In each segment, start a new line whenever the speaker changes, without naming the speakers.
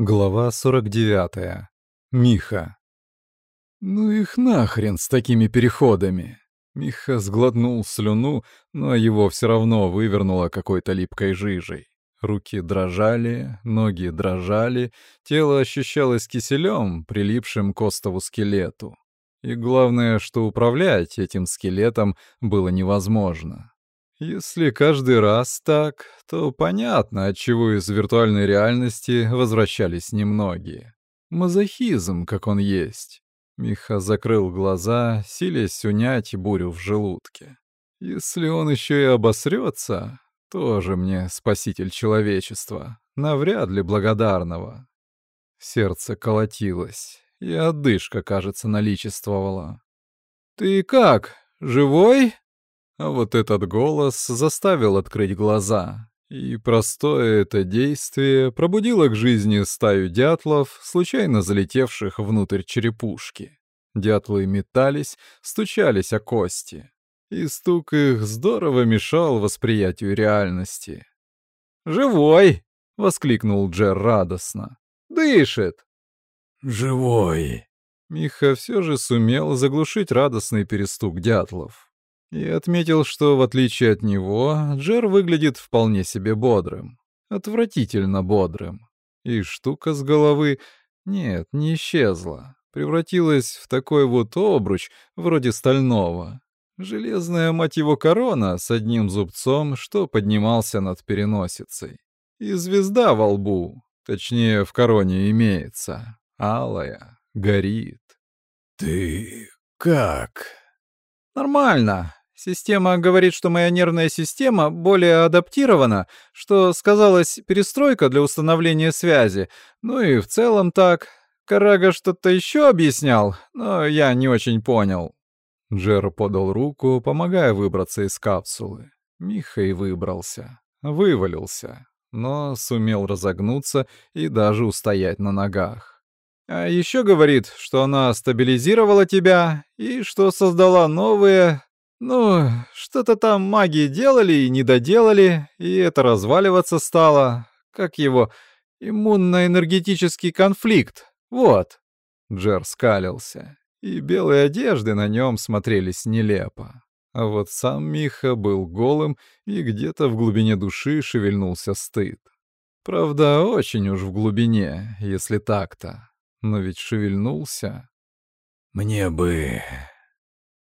Глава 49. Миха. «Ну их нахрен с такими переходами!» Миха сглотнул слюну, но его все равно вывернуло какой-то липкой жижей. Руки дрожали, ноги дрожали, тело ощущалось киселем, прилипшим к остову скелету. И главное, что управлять этим скелетом было невозможно. Если каждый раз так, то понятно, отчего из виртуальной реальности возвращались немногие. Мазохизм, как он есть. Миха закрыл глаза, силясь унять бурю в желудке. Если он еще и обосрется, тоже мне спаситель человечества, навряд ли благодарного. Сердце колотилось, и отдышка, кажется, наличествовала. «Ты как, живой?» А вот этот голос заставил открыть глаза. И простое это действие пробудило к жизни стаю дятлов, случайно залетевших внутрь черепушки. Дятлы метались, стучались о кости. И стук их здорово мешал восприятию реальности. «Живой!» — воскликнул Джер радостно. «Дышит!»
«Живой!»
Миха все же сумел заглушить радостный перестук дятлов и отметил, что, в отличие от него, Джер выглядит вполне себе бодрым. Отвратительно бодрым. И штука с головы, нет, не исчезла. Превратилась в такой вот обруч, вроде стального. Железная, мать его, корона с одним зубцом, что поднимался над переносицей. И звезда во лбу, точнее, в короне имеется. Алая, горит.
«Ты как?»
«Нормально. Система говорит, что моя нервная система более адаптирована, что сказалась перестройка для установления связи. Ну и в целом так. Карага что-то еще объяснял, но я не очень понял.
Джер подал руку, помогая выбраться из капсулы. Михай выбрался. Вывалился. Но сумел разогнуться и даже устоять на ногах.
А еще говорит, что она стабилизировала тебя и что создала новые, ну, что-то там маги делали и не доделали, и это разваливаться стало. Как его? Иммунно-энергетический конфликт. Вот.
Джер скалился, и белые одежды на нем смотрелись нелепо. А вот сам Миха был голым, и где-то в глубине души шевельнулся стыд. Правда, очень уж в глубине, если так-то. Но ведь шевельнулся.
«Мне бы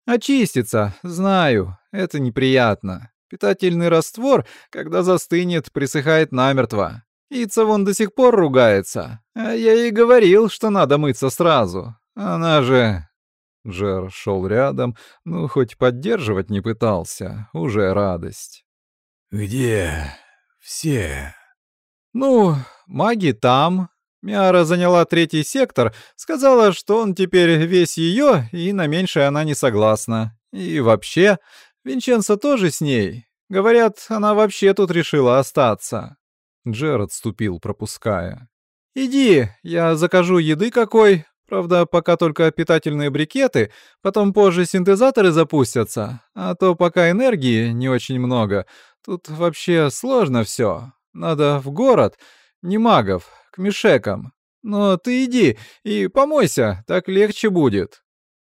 Очистится, знаю, это неприятно. Питательный раствор, когда застынет, присыхает намертво. Ица вон до сих пор ругается. А я ей говорил, что надо мыться сразу. Она же...
Джер шел рядом, ну, хоть поддерживать не пытался, уже радость.
«Где все?»
«Ну, маги там, Миара заняла третий сектор, сказала, что он теперь весь ее, и на меньшее она не согласна. И вообще, Винченцо тоже с ней. Говорят, она вообще тут решила остаться.
Джер отступил, пропуская.
«Иди, я закажу еды какой. Правда, пока только питательные брикеты, потом позже синтезаторы запустятся. А то пока энергии не очень много. Тут вообще сложно все. Надо в город, не магов, к мешекам. Но ты иди и помойся, так легче будет».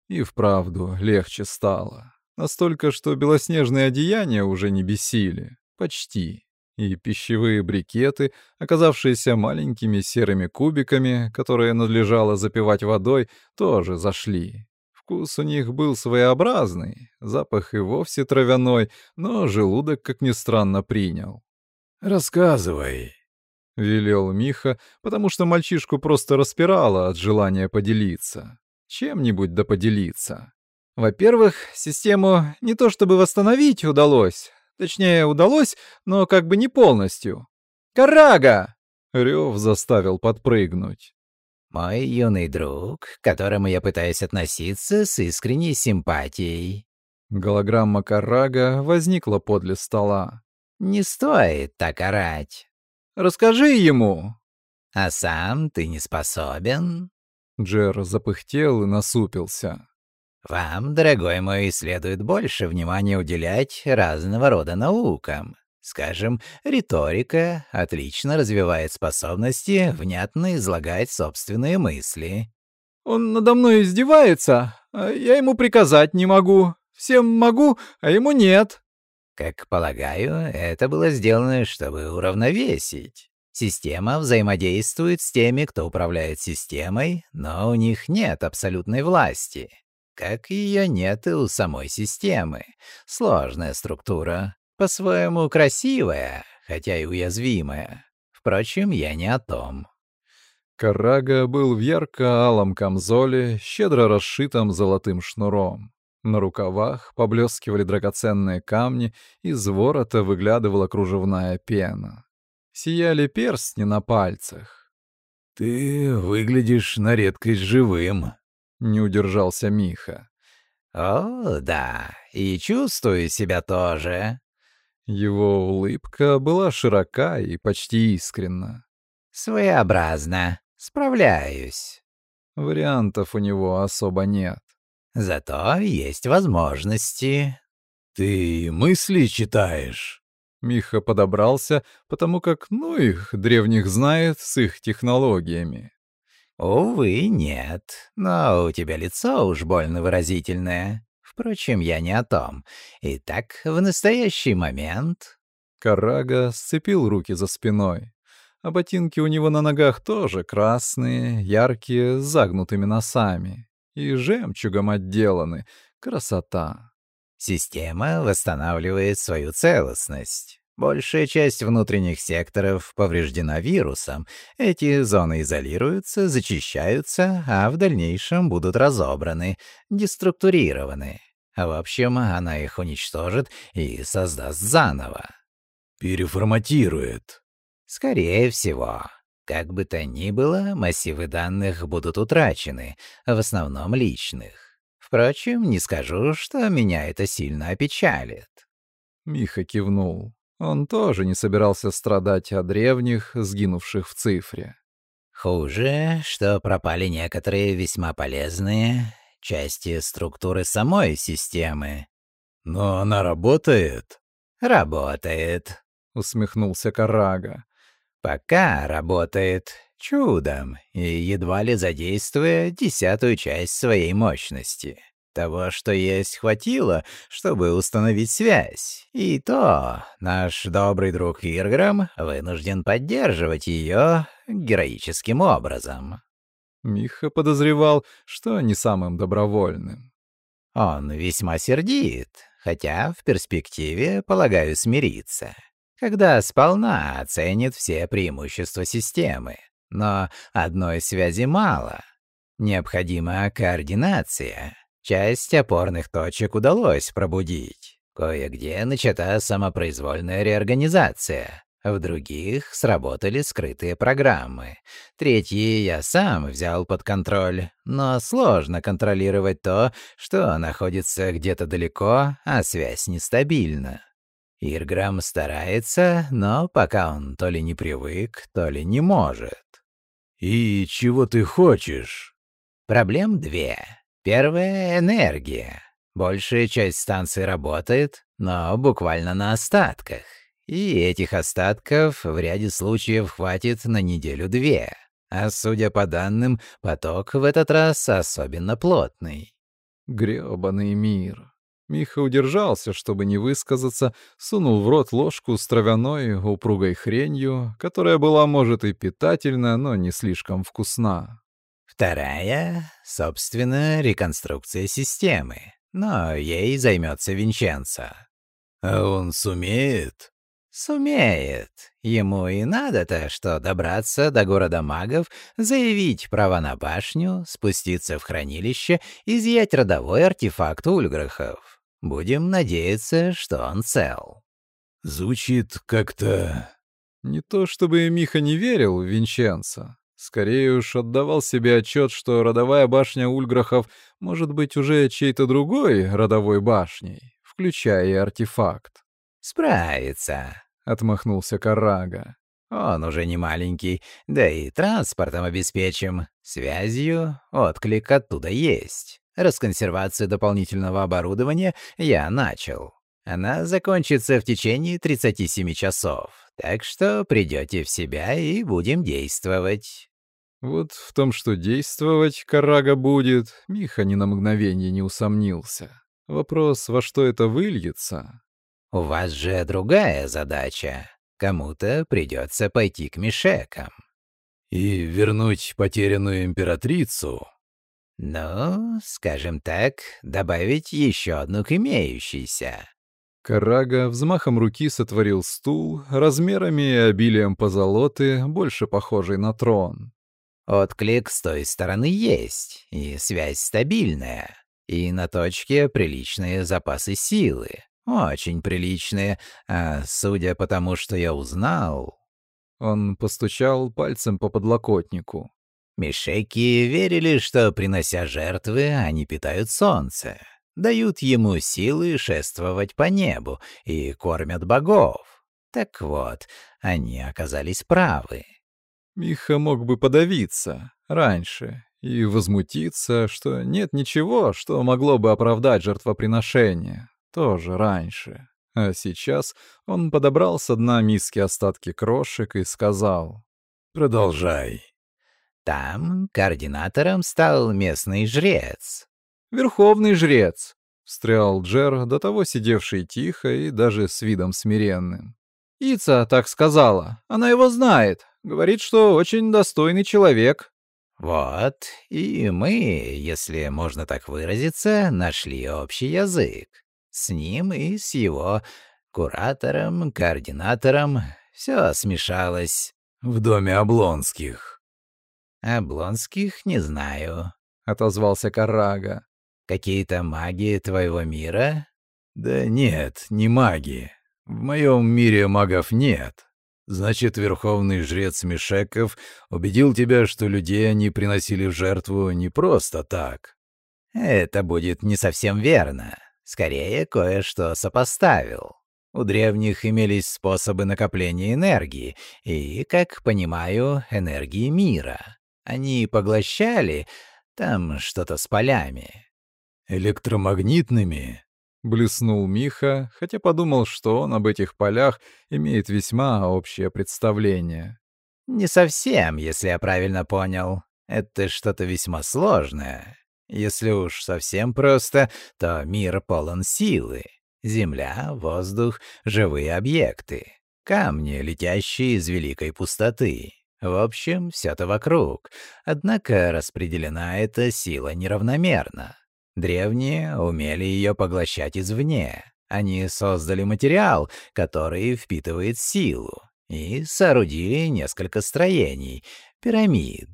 И вправду легче стало. Настолько, что белоснежные одеяния уже не бесили. Почти. И пищевые брикеты, оказавшиеся маленькими серыми кубиками, которые надлежало запивать водой, тоже зашли. Вкус у них был своеобразный, запах и вовсе травяной, но желудок, как ни странно, принял.
«Рассказывай», —
велел Миха, потому что мальчишку просто распирало от желания поделиться. Чем-нибудь да поделиться.
Во-первых, систему не то чтобы восстановить удалось. Точнее, удалось, но как бы не полностью. «Карага!»
— Рев заставил подпрыгнуть.
«Мой юный друг, к которому я пытаюсь относиться с искренней симпатией».
Голограмма Карага возникла подле стола.
«Не стоит так орать.
Расскажи ему!»
«А сам ты не способен?»
Джер запыхтел и насупился.
«Вам, дорогой мой, следует больше внимания уделять разного рода наукам. Скажем, риторика отлично развивает способности внятно излагать собственные мысли.
Он надо мной издевается, а я ему приказать не могу. Всем могу, а ему нет.
Как полагаю, это было сделано, чтобы уравновесить. Система взаимодействует с теми, кто управляет системой, но у них нет абсолютной власти. Как ее нет и у самой системы. Сложная структура. По-своему красивая, хотя и уязвимая. Впрочем, я не о том.
Карага был в ярко-алом камзоле, щедро расшитом золотым шнуром. На рукавах поблескивали драгоценные камни, из ворота выглядывала кружевная пена. Сияли перстни на пальцах.
«Ты выглядишь на редкость живым», —
не удержался Миха.
«О, да, и чувствую себя тоже».
Его улыбка была широка и почти искренна.
«Своеобразно. Справляюсь».
Вариантов у него особо нет.
Зато есть возможности.
Ты мысли читаешь?
Миха подобрался, потому как, ну, их древних знает с их технологиями.
Увы, нет. Но у тебя лицо уж больно выразительное. Впрочем, я не о том. Итак, в настоящий момент...
Карага сцепил руки за спиной. А ботинки у него на ногах тоже красные, яркие, с загнутыми носами и жемчугом отделаны. Красота.
Система восстанавливает свою целостность. Большая часть внутренних секторов повреждена вирусом. Эти зоны изолируются, зачищаются, а в дальнейшем будут разобраны, деструктурированы. В общем, она их уничтожит и создаст заново.
Переформатирует.
Скорее всего. Как бы то ни было, массивы данных будут утрачены, в основном личных. Впрочем, не скажу, что меня это сильно опечалит.
Миха кивнул. Он тоже не собирался страдать о древних, сгинувших в цифре.
Хуже, что пропали некоторые весьма полезные части структуры самой системы.
Но она работает?
Работает,
усмехнулся Карага.
Пока работает чудом и едва ли задействуя десятую часть своей мощности. Того, что есть, хватило, чтобы установить связь. И то наш добрый друг Ирграм вынужден поддерживать ее героическим образом.
Миха подозревал, что не самым добровольным.
Он весьма сердит, хотя в перспективе, полагаю, смириться когда сполна оценит все преимущества системы. Но одной связи мало. Необходима координация. Часть опорных точек удалось пробудить. Кое-где начата самопроизвольная реорганизация. В других сработали скрытые программы. Третьи я сам взял под контроль, но сложно контролировать то, что находится где-то далеко, а связь нестабильна. Ирграм старается, но пока он то ли не привык, то ли не может.
«И чего ты хочешь?»
Проблем две. Первая — энергия. Большая часть станции работает, но буквально на остатках. И этих остатков в ряде случаев хватит на неделю-две. А судя по данным, поток в этот раз особенно плотный.
Грёбаный мир. Миха удержался, чтобы не высказаться, сунул в рот ложку с травяной упругой хренью, которая была, может, и питательна, но не слишком вкусна.
Вторая, собственно, реконструкция системы. Но ей займется Винченцо.
А он сумеет?
Сумеет. Ему и надо-то, что добраться до города магов, заявить права на башню, спуститься в хранилище, изъять родовой артефакт Ульграхов. Будем надеяться, что он цел.
Звучит как-то...
Не то чтобы Миха не верил в Винченца. Скорее уж отдавал себе отчет, что родовая башня Ульграхов может быть уже чьей-то другой родовой башней, включая и артефакт.
«Справится», — отмахнулся Карага. «Он уже не маленький, да и транспортом обеспечим. Связью отклик оттуда есть». Расконсервацию дополнительного оборудования я начал. Она закончится в течение 37 часов, так что придете в себя и будем действовать».
Вот в том, что действовать Карага будет, Миха ни на мгновение не усомнился. Вопрос, во что это выльется?
«У вас же другая задача. Кому-то придется пойти к Мишекам».
«И вернуть потерянную императрицу?»
«Ну, скажем так, добавить еще одну к имеющейся».
Карага взмахом руки сотворил стул, размерами и обилием позолоты, больше похожий на трон.
Отклик с той стороны есть, и связь стабильная, и на точке приличные запасы силы, очень приличные, а судя по тому, что я узнал...
Он постучал пальцем по подлокотнику.
Мишеки верили, что, принося жертвы, они питают солнце, дают ему силы шествовать по небу и кормят богов. Так вот, они оказались правы.
Миха мог бы подавиться раньше и возмутиться, что нет ничего, что могло бы оправдать жертвоприношение, тоже раньше. А сейчас он подобрал с дна миски остатки крошек и сказал
«Продолжай».
Там координатором стал местный жрец.
«Верховный жрец», — встрял Джер, до того сидевший тихо и даже с видом смиренным. «Ица так сказала. Она его знает. Говорит, что очень достойный человек».
Вот, и мы, если можно так выразиться, нашли общий язык. С ним и с его куратором, координатором все смешалось.
В доме Облонских.
Облонских не знаю, —
отозвался Карага.
Какие-то маги твоего мира?
Да нет, не маги. В моем мире магов нет. Значит, верховный жрец Мишеков убедил тебя, что людей они приносили в жертву не просто так.
Это будет не совсем верно. Скорее, кое-что сопоставил. У древних имелись способы накопления энергии и, как понимаю, энергии мира. Они поглощали там что-то с полями.
Электромагнитными?
Блеснул Миха, хотя подумал, что он об этих полях имеет весьма общее представление.
«Не совсем, если я правильно понял. Это что-то весьма сложное. Если уж совсем просто, то мир полон силы. Земля, воздух, живые объекты, камни, летящие из великой пустоты. В общем, все это вокруг. Однако распределена эта сила неравномерно. Древние умели ее поглощать извне. Они создали материал, который впитывает силу, и соорудили несколько строений, пирамид.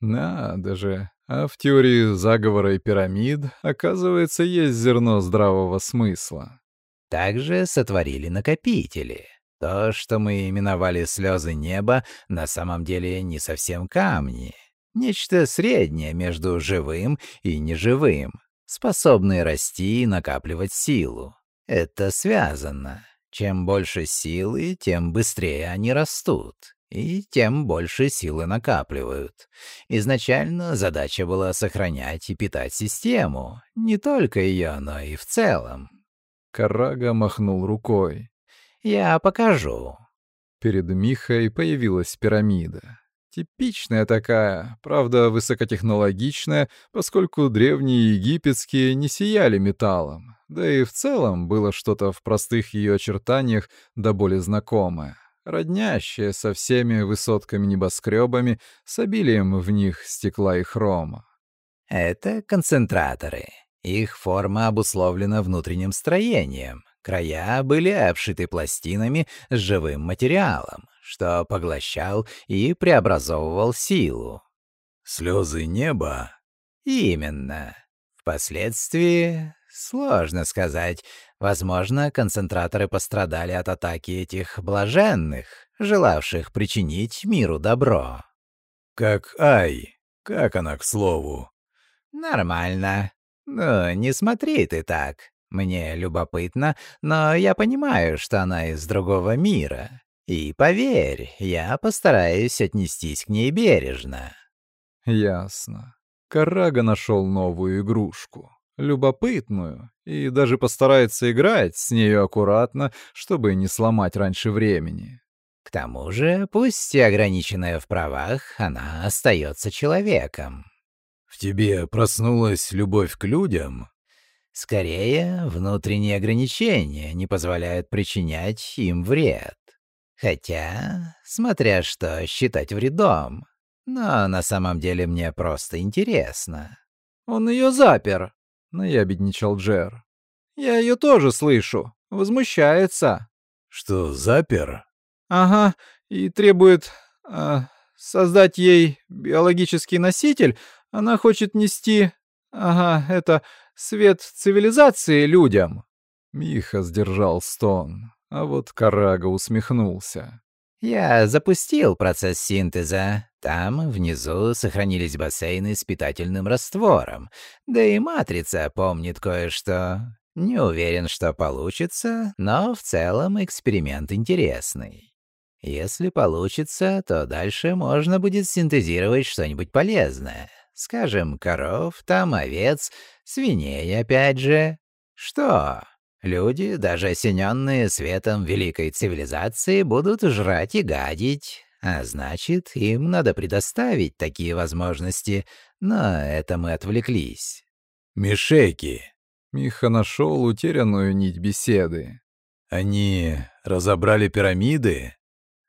Надо же, а в теории заговора и пирамид, оказывается, есть зерно здравого смысла.
Также сотворили накопители. То, что мы именовали слезы неба, на самом деле не совсем камни. Нечто среднее между живым и неживым, способные расти и накапливать силу. Это связано. Чем больше силы, тем быстрее они растут, и тем больше силы накапливают. Изначально задача была сохранять и питать систему, не только ее, но и в целом.
Карага махнул рукой.
«Я покажу».
Перед Михой появилась пирамида. Типичная такая, правда, высокотехнологичная, поскольку древние египетские не сияли металлом. Да и в целом было что-то в простых ее очертаниях да более знакомое. Роднящее со всеми высотками-небоскребами, с обилием в них стекла и хрома.
Это концентраторы. Их форма обусловлена внутренним строением. Края были обшиты пластинами с живым материалом что поглощал и преобразовывал силу.
Слезы неба?
Именно. Впоследствии сложно сказать. Возможно, концентраторы пострадали от атаки этих блаженных, желавших причинить миру добро.
Как Ай. Как она, к слову?
Нормально. Ну, не смотри ты так. Мне любопытно, но я понимаю, что она из другого мира. И поверь, я постараюсь отнестись к ней бережно.
Ясно. Карага нашел новую игрушку.
любопытную и даже постарается играть с нею аккуратно, чтобы не сломать раньше времени.
К тому же, пусть и ограниченная в правах, она остается человеком.
В тебе проснулась любовь к людям?
Скорее, внутренние ограничения не позволяют причинять им вред. Хотя, смотря что считать вредом. Но на самом деле мне просто интересно.
«Он ее запер», — наябедничал Джер. «Я ее тоже слышу. Возмущается».
«Что, запер?»
«Ага, и требует э, создать ей биологический носитель. Она хочет нести... Ага, это свет цивилизации людям».
Миха сдержал стон. А вот Карага усмехнулся.
«Я запустил процесс синтеза. Там, внизу, сохранились бассейны с питательным раствором. Да и матрица помнит кое-что. Не уверен, что получится, но в целом эксперимент интересный. Если получится, то дальше можно будет синтезировать что-нибудь полезное. Скажем, коров, там овец, свиней опять же. Что? Люди, даже осененные светом великой цивилизации, будут жрать и гадить. А значит, им надо предоставить такие возможности, но это мы отвлеклись.
«Мишеки!»
Миха нашел утерянную нить беседы.
«Они разобрали пирамиды?»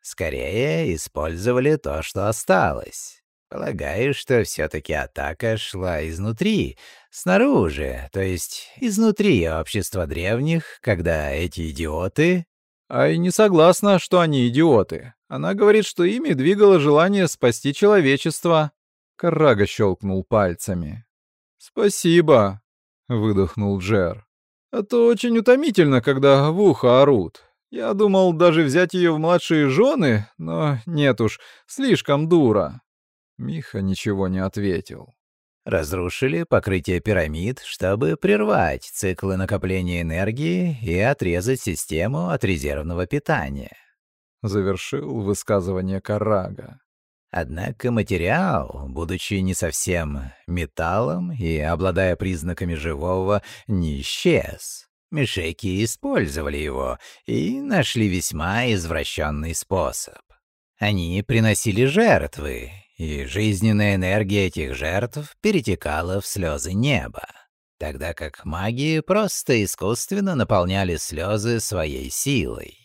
«Скорее, использовали то, что осталось. Полагаю, что все-таки атака шла изнутри, снаружи, то есть изнутри общества древних, когда эти идиоты...
А и не согласна, что они идиоты. Она говорит, что ими двигало желание спасти человечество.
Карага щелкнул пальцами.
«Спасибо», — выдохнул Джер. «Это очень утомительно, когда в ухо орут. Я думал даже взять ее в младшие жены, но нет уж, слишком дура.
Миха ничего не ответил.
Разрушили покрытие пирамид, чтобы прервать циклы накопления энергии и отрезать систему от резервного питания.
Завершил высказывание Карага.
Однако материал, будучи не совсем металлом и обладая признаками живого, не исчез. Мишеки использовали его и нашли весьма извращенный способ. Они приносили жертвы, и жизненная энергия этих жертв перетекала в слезы неба, тогда как маги просто искусственно наполняли слезы своей силой.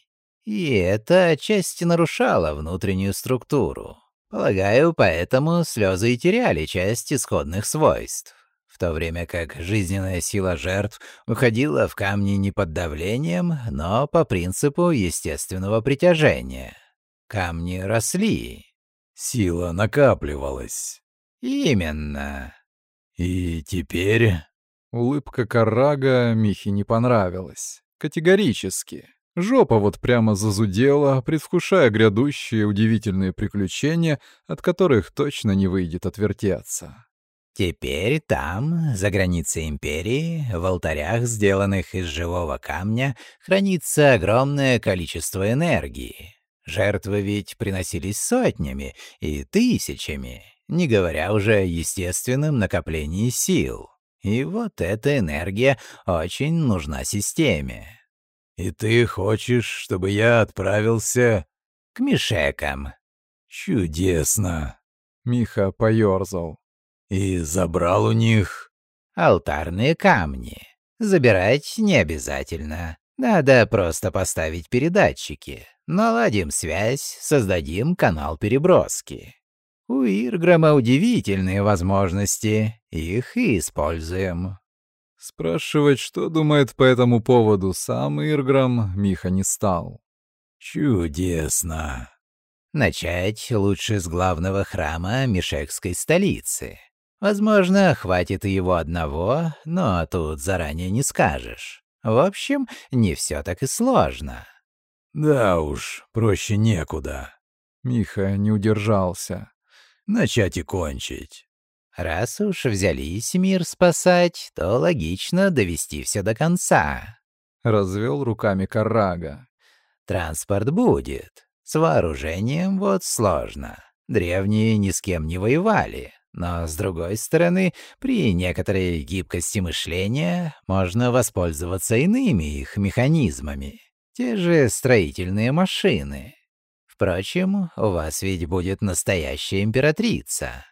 И это отчасти нарушало внутреннюю структуру. Полагаю, поэтому слезы и теряли часть исходных свойств, в то время как жизненная сила жертв уходила в камни не под давлением, но по принципу естественного притяжения. Камни росли,
Сила накапливалась.
Именно.
И теперь...
Улыбка Карага Михе не понравилась. Категорически. Жопа вот прямо зазудела, предвкушая грядущие удивительные приключения, от которых точно не выйдет отвертеться.
Теперь там, за границей Империи, в алтарях, сделанных из живого камня, хранится огромное количество энергии. Жертвы ведь приносились сотнями и тысячами, не говоря уже о естественном накоплении сил. И вот эта энергия очень нужна системе.
«И ты хочешь, чтобы я отправился...»
«К Мишекам».
«Чудесно!»
Миха поёрзал.
«И забрал у них...»
«Алтарные камни. Забирать не обязательно. Надо просто поставить передатчики. Наладим связь, создадим канал переброски. У Ирграма удивительные возможности, их и используем.
Спрашивать, что думает по этому поводу сам Ирграм, Миха не стал.
Чудесно.
Начать лучше с главного храма Мишекской столицы. Возможно, хватит и его одного, но тут заранее не скажешь. В общем, не все так и сложно.
Да уж, проще некуда.
Миха не удержался.
Начать и кончить.
Раз уж взялись мир спасать, то логично довести все до конца.
Развел руками Карага.
Транспорт будет. С вооружением вот сложно. Древние ни с кем не воевали. Но, с другой стороны, при некоторой гибкости мышления можно воспользоваться иными их механизмами. Те же строительные машины. Впрочем, у вас ведь будет настоящая императрица.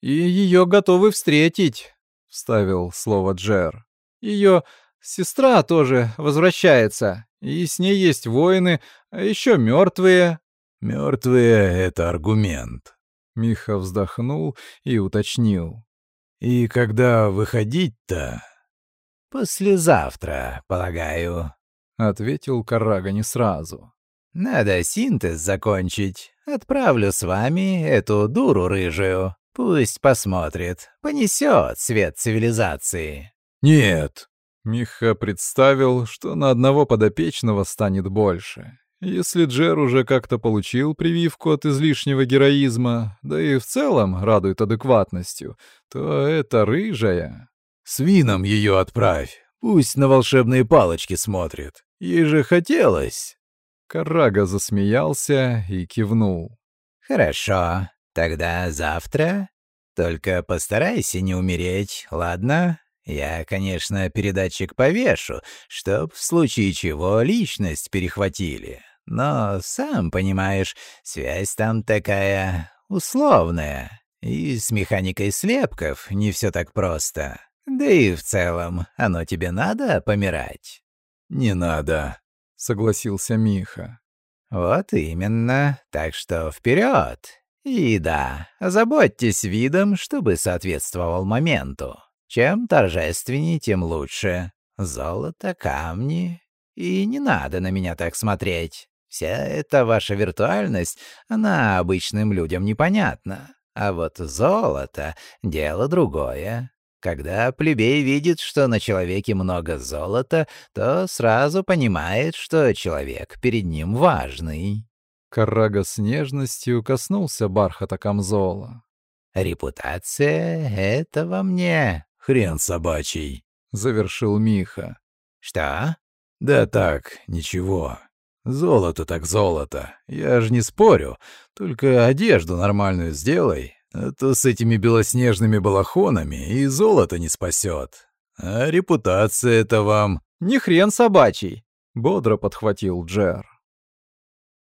«И ее готовы встретить», — вставил слово Джер. «Ее сестра тоже возвращается, и с ней есть воины, а еще мертвые».
«Мертвые — это аргумент», —
Миха вздохнул и уточнил.
«И когда выходить-то?»
«Послезавтра, полагаю», —
ответил Карага не сразу.
«Надо синтез закончить. Отправлю с вами эту дуру рыжую. Пусть посмотрит, понесет свет цивилизации».
«Нет».
Миха представил, что на одного подопечного станет больше. Если Джер уже как-то получил прививку от излишнего героизма, да и в целом радует адекватностью, то это рыжая.
«С вином ее отправь, пусть на волшебные палочки смотрит. Ей же хотелось».
Карага засмеялся и кивнул.
«Хорошо, тогда завтра. Только постарайся не умереть, ладно? Я, конечно, передатчик повешу, чтоб в случае чего личность перехватили. Но, сам понимаешь, связь там такая условная. И с механикой слепков не все так просто. Да и в целом, оно тебе надо помирать?»
«Не надо», —
согласился Миха.
«Вот именно. Так что вперед. И да, озаботьтесь видом, чтобы соответствовал моменту. Чем торжественнее, тем лучше. Золото, камни. И не надо на меня так смотреть. Вся эта ваша виртуальность, она обычным людям непонятна. А вот золото — дело другое. Когда плебей видит, что на человеке много золота, то сразу понимает, что человек перед ним важный.
Карага с нежностью коснулся бархата камзола.
«Репутация — это во мне,
хрен собачий», —
завершил Миха.
«Что?»
«Да так, ничего. Золото так золото. Я же не спорю. Только одежду нормальную сделай, а то с этими белоснежными балахонами и золото не спасет. А репутация это вам...»
«Не хрен собачий», — бодро подхватил Джер.